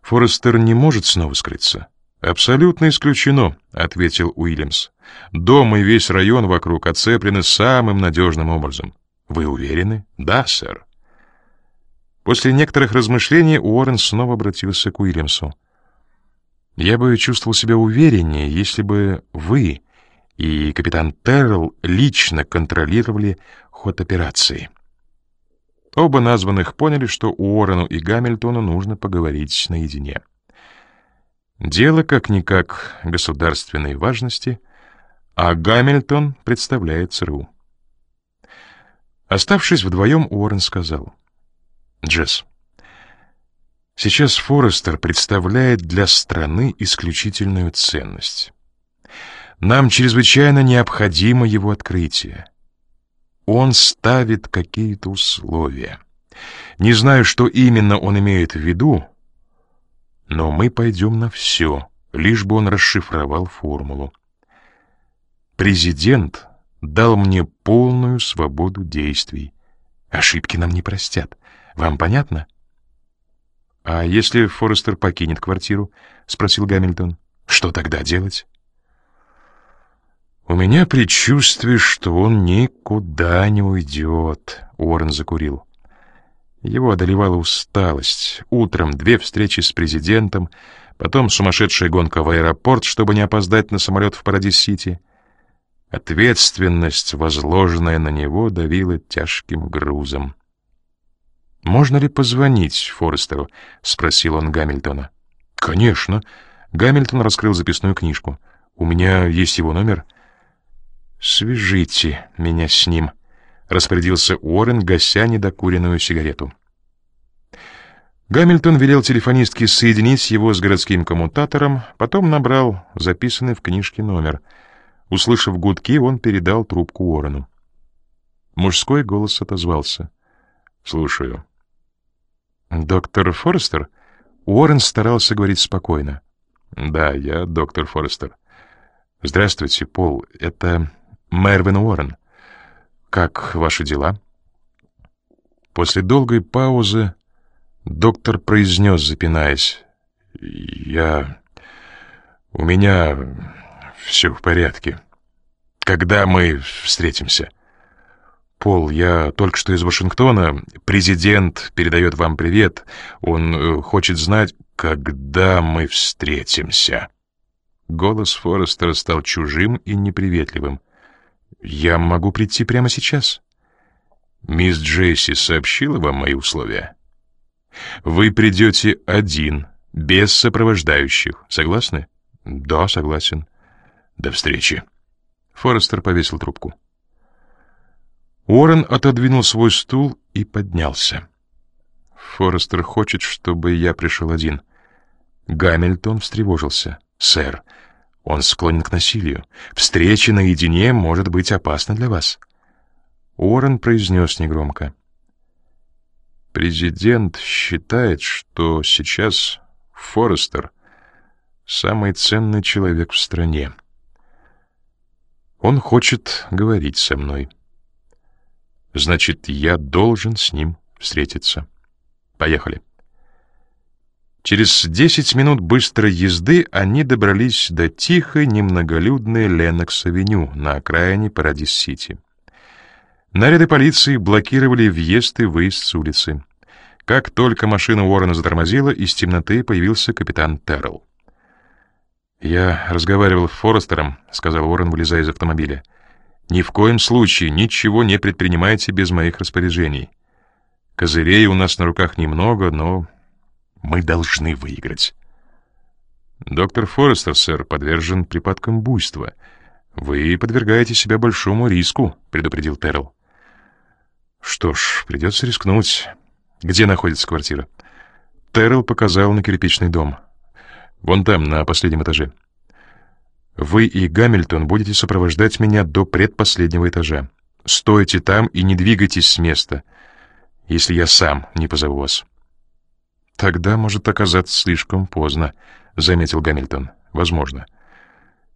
Speaker 3: «Форестер не может снова скрыться?» «Абсолютно исключено», — ответил Уильямс. «Дом и весь район вокруг оцеплены самым надежным образом». «Вы уверены?» «Да, сэр». После некоторых размышлений Уоррен снова обратился к Уильямсу. «Я бы чувствовал себя увереннее, если бы вы и капитан Террелл лично контролировали ход операции». Оба названных поняли, что Уоррену и Гамильтону нужно поговорить наедине. Дело как-никак государственной важности, а Гамильтон представляет ЦРУ. Оставшись вдвоем, Уоррен сказал. «Джесс, сейчас Форестер представляет для страны исключительную ценность. Нам чрезвычайно необходимо его открытие. Он ставит какие-то условия. Не знаю, что именно он имеет в виду, но мы пойдем на все, лишь бы он расшифровал формулу. Президент дал мне полную свободу действий. Ошибки нам не простят. Вам понятно? — А если Форестер покинет квартиру? — спросил Гамильтон. — Что тогда делать? — У меня предчувствие, что он никуда не уйдет, — Уоррен закурил. Его одолевала усталость. Утром две встречи с президентом, потом сумасшедшая гонка в аэропорт, чтобы не опоздать на самолет в Парадис-Сити. Ответственность, возложенная на него, давила тяжким грузом. «Можно ли позвонить Форестеру?» — спросил он Гамильтона. «Конечно». Гамильтон раскрыл записную книжку. «У меня есть его номер». «Свяжите меня с ним», — распорядился Уоррен, гася недокуренную сигарету. Гамильтон велел телефонистке соединить его с городским коммутатором, потом набрал записанный в книжке номер. Услышав гудки, он передал трубку Уоррену. Мужской голос отозвался. «Слушаю». «Доктор Форестер?» Уоррен старался говорить спокойно. «Да, я доктор Форестер». «Здравствуйте, Пол. Это Мервин Уоррен. Как ваши дела?» После долгой паузы доктор произнес, запинаясь. «Я... У меня все в порядке. Когда мы встретимся?» «Пол, я только что из Вашингтона. Президент передает вам привет. Он э, хочет знать, когда мы встретимся». Голос Форестера стал чужим и неприветливым. «Я могу прийти прямо сейчас?» «Мисс Джесси сообщила вам мои условия?» «Вы придете один, без сопровождающих. Согласны?» «Да, согласен». «До встречи». Форестер повесил трубку. Уоррен отодвинул свой стул и поднялся. «Форестер хочет, чтобы я пришел один». Гамильтон встревожился. «Сэр, он склонен к насилию. Встреча наедине может быть опасна для вас». Уоррен произнес негромко. «Президент считает, что сейчас Форестер — самый ценный человек в стране. Он хочет говорить со мной. Значит, я должен с ним встретиться. Поехали». Через десять минут быстрой езды они добрались до тихой, немноголюдной Ленокс-авеню на окраине Парадис-Сити. Наряды полиции блокировали въезд и выезд с улицы. Как только машина Уоррена затормозила, из темноты появился капитан Террелл. «Я разговаривал с Форестером», — сказал Уоррен, вылезая из автомобиля. «Ни в коем случае ничего не предпринимайте без моих распоряжений. Козырей у нас на руках немного, но мы должны выиграть. Доктор Форестер, сэр, подвержен припадкам буйства. Вы подвергаете себя большому риску, предупредил Террell. Что ж, придется рискнуть. Где находится квартира? Террell показал на кирпичный дом. Вон там, на последнем этаже.
Speaker 1: Вы и Гамильтон будете сопровождать меня до предпоследнего этажа. Стойте там и не двигайтесь с места, если я сам не позову вас. Тогда может оказаться слишком поздно, заметил Гамильтон. Возможно.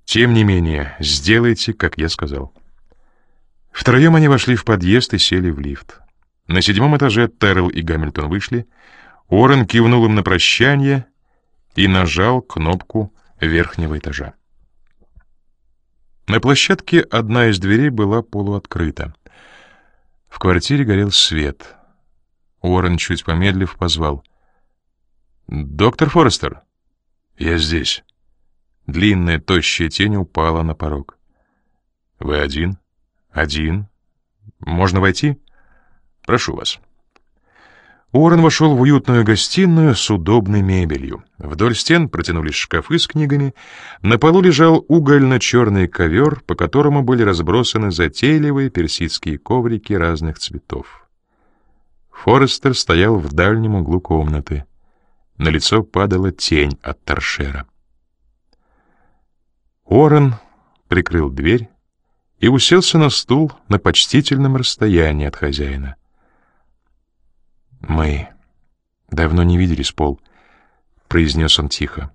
Speaker 1: Тем не менее, сделайте, как я сказал. Втроем они вошли в подъезд и сели в лифт. На седьмом этаже Террell и Гамильтон вышли. Уоррен кивнул им на прощание и нажал кнопку верхнего этажа. На площадке одна из дверей была полуоткрыта. В квартире горел свет. Уоррен, чуть помедлив, позвал. «Доктор Форестер?» «Я здесь». Длинная, тощая тень упала на порог. «Вы один?» «Один. Можно войти?» «Прошу вас». Уоррен вошел в уютную гостиную с удобной мебелью. Вдоль стен протянулись шкафы с книгами. На полу лежал угольно-черный ковер, по которому были разбросаны затейливые персидские коврики разных цветов. Форестер стоял в дальнем углу комнаты. На лицо падала тень от торшера. Уоррен прикрыл дверь и уселся на стул на почтительном расстоянии от хозяина. «Мы давно не виделись, Пол», — произнес он тихо.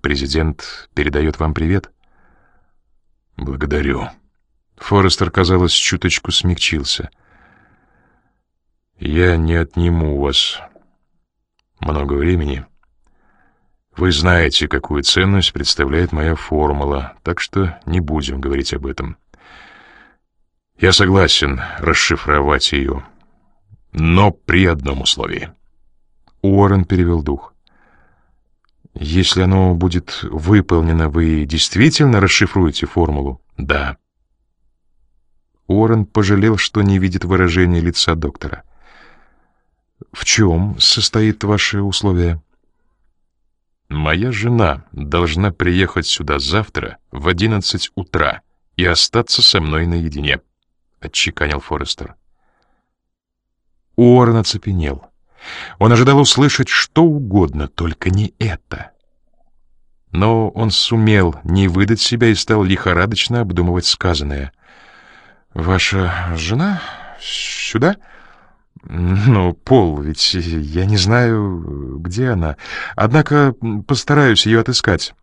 Speaker 1: «Президент передает вам привет». «Благодарю». Форестер, казалось, чуточку смягчился. «Я не отниму у вас много времени. Вы знаете, какую ценность представляет моя формула, так что не будем говорить об этом. Я согласен расшифровать ее» но при одном условии. Уоррен перевел дух. Если оно будет выполнено, вы действительно расшифруете формулу? Да. Уоррен пожалел, что не видит выражения лица доктора. В чем состоит ваше условие? Моя жена должна приехать сюда завтра в одиннадцать утра и остаться со мной наедине, отчеканил Форестер. Уоррен оцепенел. Он ожидал услышать что угодно, только не это. Но он сумел не выдать себя и стал лихорадочно обдумывать сказанное. «Ваша жена? Сюда?» «Ну, Пол, ведь я не знаю, где она. Однако постараюсь ее отыскать.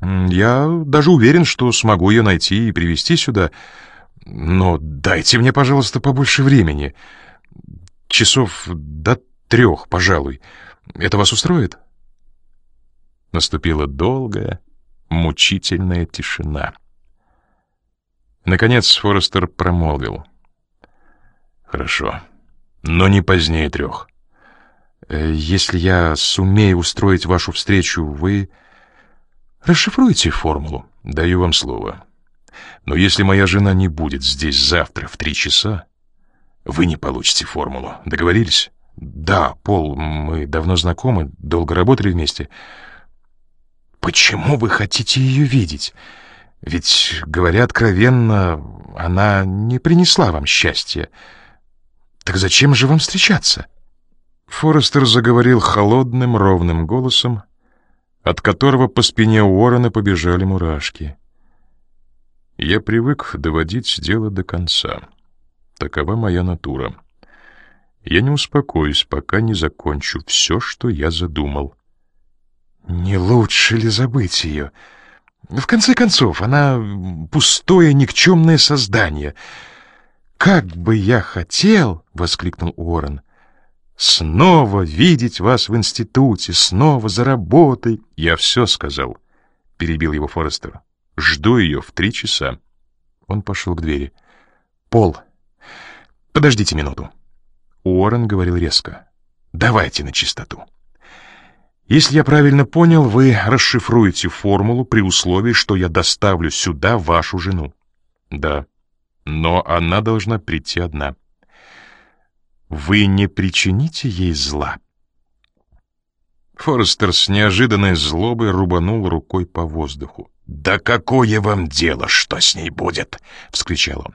Speaker 1: Я даже уверен, что смогу ее найти и привести сюда. Но дайте мне, пожалуйста, побольше времени». Часов до трех, пожалуй. Это вас устроит?» Наступила долгая, мучительная тишина. Наконец Форестер промолвил. «Хорошо, но не позднее трех. Э, если я сумею устроить вашу встречу, вы расшифруете формулу, даю вам слово. Но если моя жена не будет здесь завтра в три часа, вы не получите формулу. Договорились? Да, Пол, мы давно знакомы, долго работали вместе. Почему вы хотите ее видеть? Ведь, говоря откровенно, она не принесла вам счастья. Так зачем же вам встречаться? Форестер заговорил холодным, ровным голосом, от которого по спине Уоррена побежали мурашки. Я привык доводить дело до конца. Такова моя натура. Я не успокоюсь, пока не закончу все, что я задумал. Не лучше ли забыть ее? В конце концов, она пустое, никчемное создание. «Как бы я хотел!» — воскликнул Уоррен. «Снова видеть вас в институте, снова за работой!» «Я все сказал», — перебил его Форестер. «Жду ее в три часа». Он пошел к двери. «Пол, «Подождите минуту». Уоррен говорил резко. «Давайте на чистоту. Если я правильно понял, вы расшифруете формулу при условии, что я доставлю сюда вашу жену». «Да, но она должна прийти одна». «Вы не причините ей зла?» Форестер с неожиданной злобой рубанул рукой по воздуху. «Да какое вам дело, что с ней будет?» — вскричал он.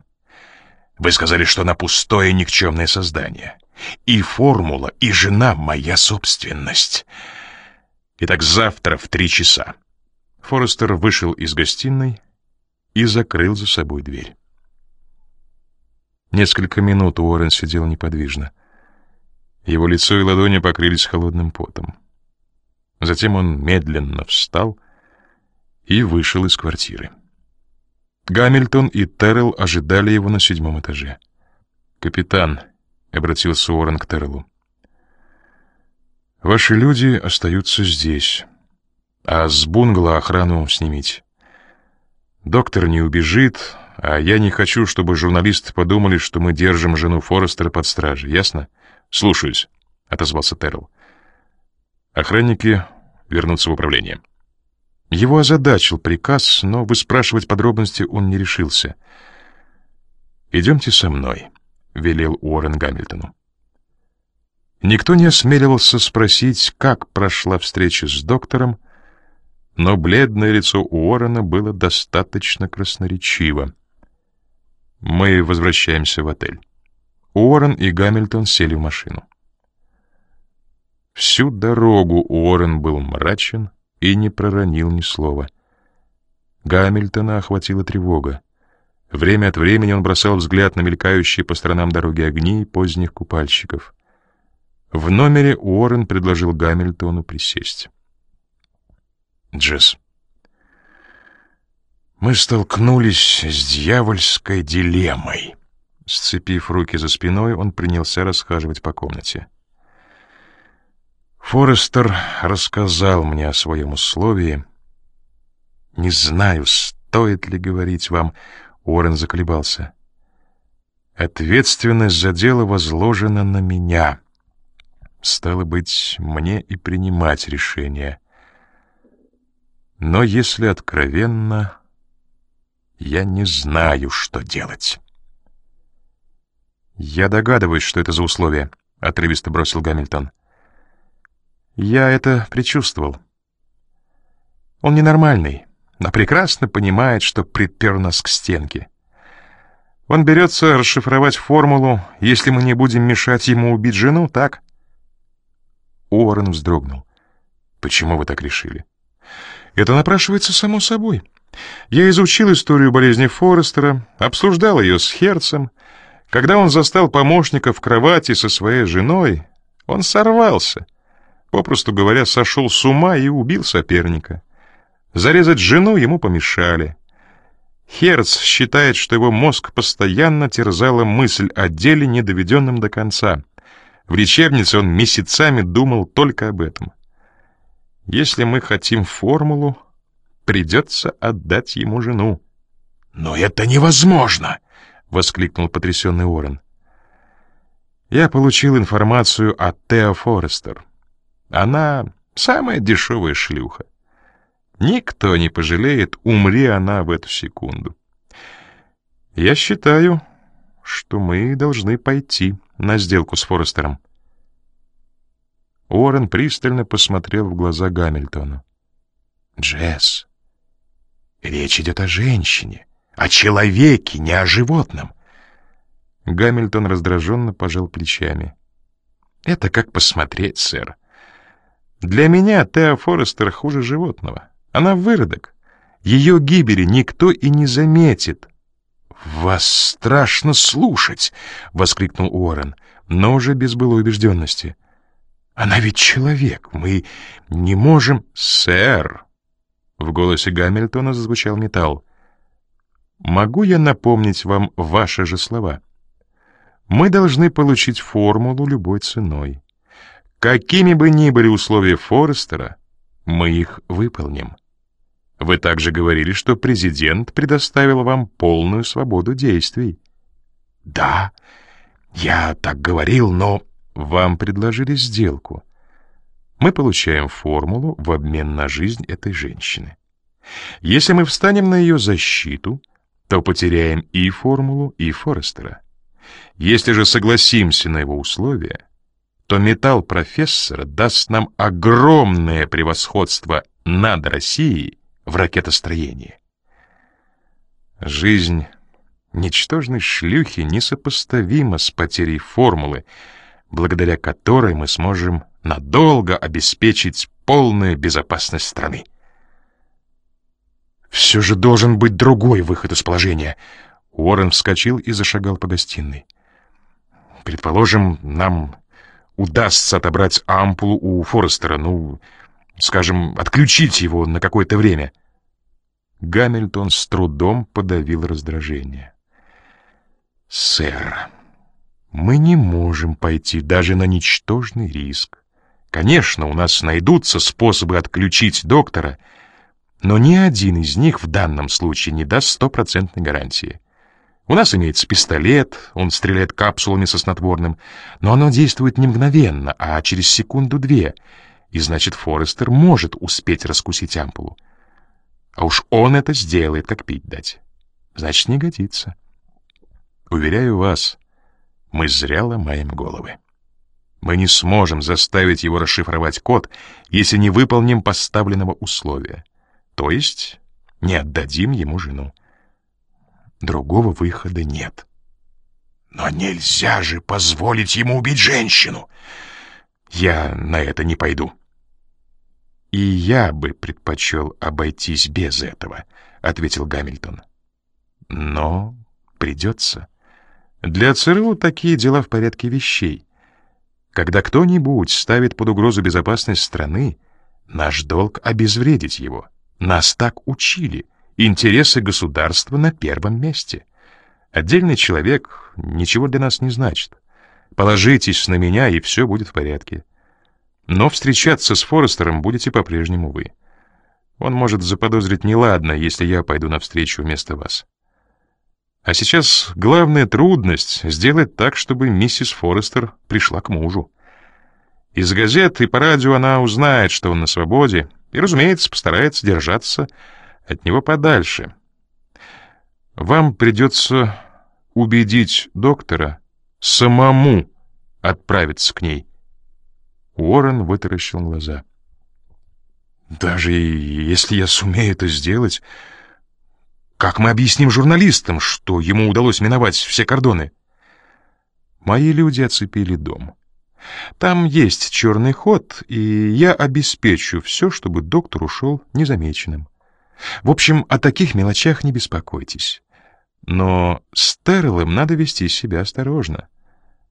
Speaker 1: Вы сказали, что она пустое никчемное создание. И формула, и жена — моя собственность. Итак, завтра в три часа. Форестер вышел из гостиной и закрыл за собой дверь. Несколько минут Уоррен сидел неподвижно. Его лицо и ладони покрылись холодным потом. Затем он медленно встал и вышел из квартиры. Гамильтон и Террell ожидали его на седьмом этаже. «Капитан», — обратился Уоррен к Терреллу, — «ваши люди остаются здесь, а с бунгало охрану снимите. Доктор не убежит, а я не хочу, чтобы журналисты подумали, что мы держим жену Форестера под стражей, ясно? Слушаюсь, отозвался Террell. Охранники вернутся в управление. Его озадачил приказ, но выспрашивать подробности он не решился. «Идемте со мной», — велел Уоррен Гамильтону. Никто не осмеливался спросить, как прошла встреча с доктором, но бледное лицо Уоррена было достаточно красноречиво. Мы возвращаемся в отель. Уоррен и Гамильтон сели в машину. Всю дорогу Уоррен был мрачен и не проронил ни слова. Гамильтона охватила тревога. Время от времени он бросал взгляд на мелькающие по сторонам дороги огни поздних купальщиков. В номере Уоррен предложил Гамильтону присесть. Джесс. Мы столкнулись с дьявольской дилеммой. Сцепив руки за спиной, он принялся расхаживать по комнате. Форестер рассказал мне о своем условии. Не знаю, стоит ли говорить вам, Уоррен заколебался. Ответственность за дело возложена на меня. Стало быть, мне и принимать решение. Но если откровенно, я не знаю, что делать. Я догадываюсь, что это за условие, отрывисто бросил Гамильтон. Я это предчувствовал. Он ненормальный, но прекрасно понимает, что припер нас к стенке. Он берется расшифровать формулу, если мы не будем мешать ему убить жену, так? Уоррен вздрогнул. Почему вы так решили? Это напрашивается само собой. Я изучил историю болезни Форестера, обсуждал ее с Херцем. Когда он застал помощника в кровати со своей женой, он сорвался. Попросту говоря, сошел с ума и убил соперника. Зарезать жену ему помешали. Херц считает, что его мозг постоянно терзала мысль о деле, не доведенном до конца. В лечебнице он месяцами думал только об этом. Если мы хотим формулу, придется отдать ему жену.
Speaker 2: «Но это невозможно!»
Speaker 1: — воскликнул потрясенный Уоррен. «Я получил информацию от Тео Форестер. Она самая дешевая шлюха. Никто не пожалеет, умри она в эту секунду. Я считаю, что мы должны пойти на сделку с Форестером. Уоррен пристально посмотрел в глаза Гамильтону.
Speaker 2: «Джесс, речь идет о женщине, о человеке, не о животном».
Speaker 1: Гамильтон раздраженно пожал плечами. «Это как посмотреть, сэр. Для меня Тео Форестер хуже животного. Она выродок. Ее гибели никто и не заметит».
Speaker 2: «Вас страшно слушать!» — воскликнул Уоррен, но уже без былой убежденности. Она ведь человек, мы не можем...
Speaker 1: Сэр! В голосе Гамильтона зазвучал металл. Могу я напомнить вам ваши же слова? Мы должны получить формулу любой ценой. Какими бы ни были условия Форестера, мы их выполним. Вы также говорили, что президент предоставил вам полную свободу действий.
Speaker 2: Да, я так говорил, но
Speaker 1: вам предложили сделку. Мы получаем формулу в обмен на жизнь этой женщины. Если мы встанем на ее защиту, то потеряем и формулу, и Форестера. Если же согласимся на его условия, то металл профессора даст нам огромное превосходство над Россией в ракетостроении. Жизнь ничтожной шлюхи несопоставима с потерей формулы, благодаря которой мы сможем надолго обеспечить полную безопасность страны.
Speaker 2: Все же должен быть другой выход из положения. Уоррен вскочил и зашагал по гостиной. Предположим, нам удастся отобрать ампулу у Форестера, ну, скажем, отключить его на какое-то время. Гамильтон с трудом подавил раздражение. «Сэр, мы не можем пойти даже на ничтожный риск. Конечно, у нас найдутся способы отключить доктора, но ни один из них в данном случае не даст стопроцентной гарантии. У нас имеется пистолет, он стреляет капсулами со снотворным, но оно действует не мгновенно, а через секунду-две, и значит, Форестер может успеть раскусить ампулу. А уж он это сделает, как пить дать. Значит, не годится. Уверяю вас, мы зря ломаем головы. Мы не сможем заставить его расшифровать код, если не выполним поставленного условия. То есть не отдадим ему жену. Другого выхода нет. Но нельзя же позволить ему убить женщину. Я на это не пойду. И я бы предпочел обойтись без этого, ответил Гамильтон. Но придется. Для ЦРУ такие дела в порядке вещей. Когда кто-нибудь ставит под угрозу безопасность страны, наш долг — обезвредить его. Нас так учили. Интересы государства на первом месте. Отдельный человек ничего для нас не значит. Положитесь на меня, и все будет в порядке. Но встречаться с Форестером будете по-прежнему вы. Он может заподозрить неладно, если я пойду навстречу вместо вас. А сейчас главная трудность — сделать так, чтобы миссис Форестер пришла к мужу. Из газет и по радио она узнает, что он на свободе, и, разумеется, постарается держаться от него подальше. Вам придется убедить доктора самому отправиться к ней. Уоррен вытаращил глаза. «Даже если я сумею это сделать, как мы объясним журналистам, что ему удалось миновать все кордоны? Мои люди оцепили дом. Там есть черный ход, и я обеспечу все, чтобы доктор ушел незамеченным. В общем, о таких мелочах не беспокойтесь. Но с Терлом надо вести себя осторожно.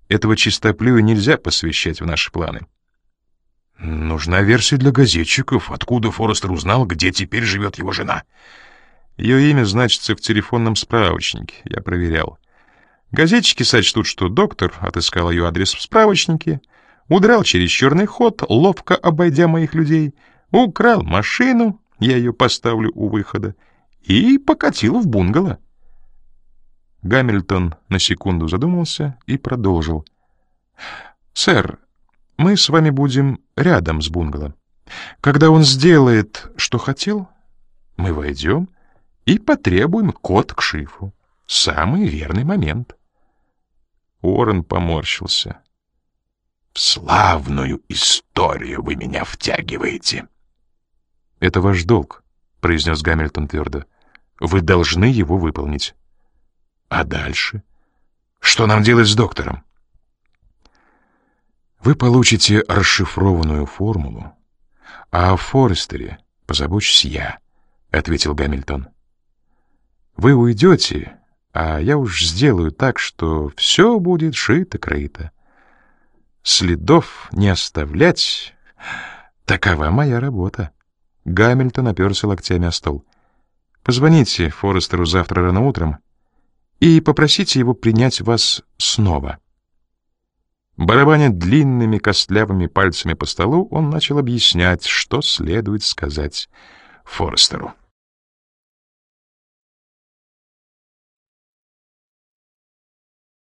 Speaker 2: Этого чистоплюя нельзя посвящать в наши планы. Нужна версия для газетчиков, откуда Форестер узнал, где теперь живет его жена. Ее имя значится в телефонном справочнике, я проверял. Газетчики сочтут, что доктор отыскал ее адрес в справочнике, удрал через черный ход, ловко обойдя моих людей, украл машину, я ее поставлю у выхода, и покатил в бунгало. Гамильтон на секунду задумался и продолжил. «Сэр, мы с вами будем рядом с бунгало. Когда он сделает, что хотел, мы войдем и потребуем код к шифру. Самый верный момент. Уоррен поморщился. «В славную историю вы меня втягиваете!» «Это ваш долг», — произнес Гамильтон твердо. «Вы должны его выполнить». «А дальше? Что нам делать с доктором?» «Вы получите расшифрованную формулу, а о Форестере позабочусь я», — ответил Гамильтон. Вы уйдете, а я уж сделаю так, что все будет шито-крыто. Следов не оставлять — такова моя работа. Гамильтон оперся локтями о стол. Позвоните Форестеру завтра рано утром и попросите его принять вас снова. Барабаня длинными костлявыми пальцами по столу, он начал объяснять, что следует сказать Форестеру.